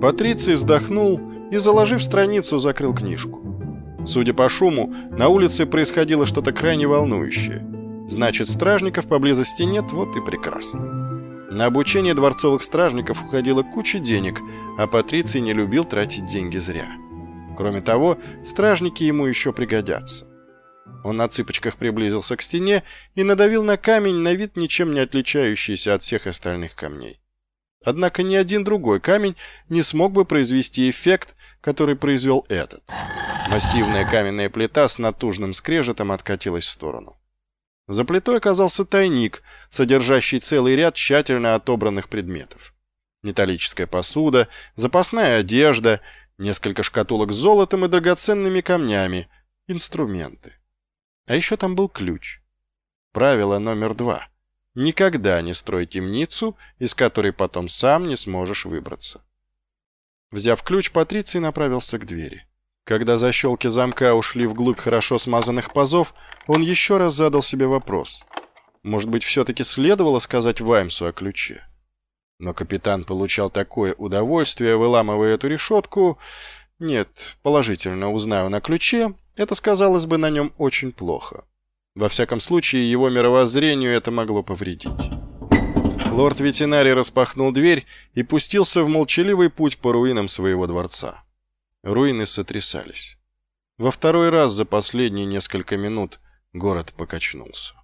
Патриций вздохнул и, заложив страницу, закрыл книжку. Судя по шуму, на улице происходило что-то крайне волнующее. Значит, стражников поблизости нет, вот и прекрасно. На обучение дворцовых стражников уходила куча денег, а Патриций не любил тратить деньги зря. Кроме того, стражники ему еще пригодятся. Он на цыпочках приблизился к стене и надавил на камень, на вид ничем не отличающийся от всех остальных камней. Однако ни один другой камень не смог бы произвести эффект, который произвел этот. Массивная каменная плита с натужным скрежетом откатилась в сторону. За плитой оказался тайник, содержащий целый ряд тщательно отобранных предметов. Металлическая посуда, запасная одежда, несколько шкатулок с золотом и драгоценными камнями, инструменты. А еще там был ключ. Правило номер два. Никогда не строй темницу, из которой потом сам не сможешь выбраться. Взяв ключ, Патриций направился к двери. Когда защелки замка ушли вглубь хорошо смазанных пазов, он еще раз задал себе вопрос. Может быть, все-таки следовало сказать Ваймсу о ключе? Но капитан получал такое удовольствие, выламывая эту решетку... Нет, положительно узнаю на ключе, это сказалось бы на нем очень плохо. Во всяком случае, его мировоззрению это могло повредить. Лорд-ветеринарий распахнул дверь и пустился в молчаливый путь по руинам своего дворца. Руины сотрясались. Во второй раз за последние несколько минут город покачнулся.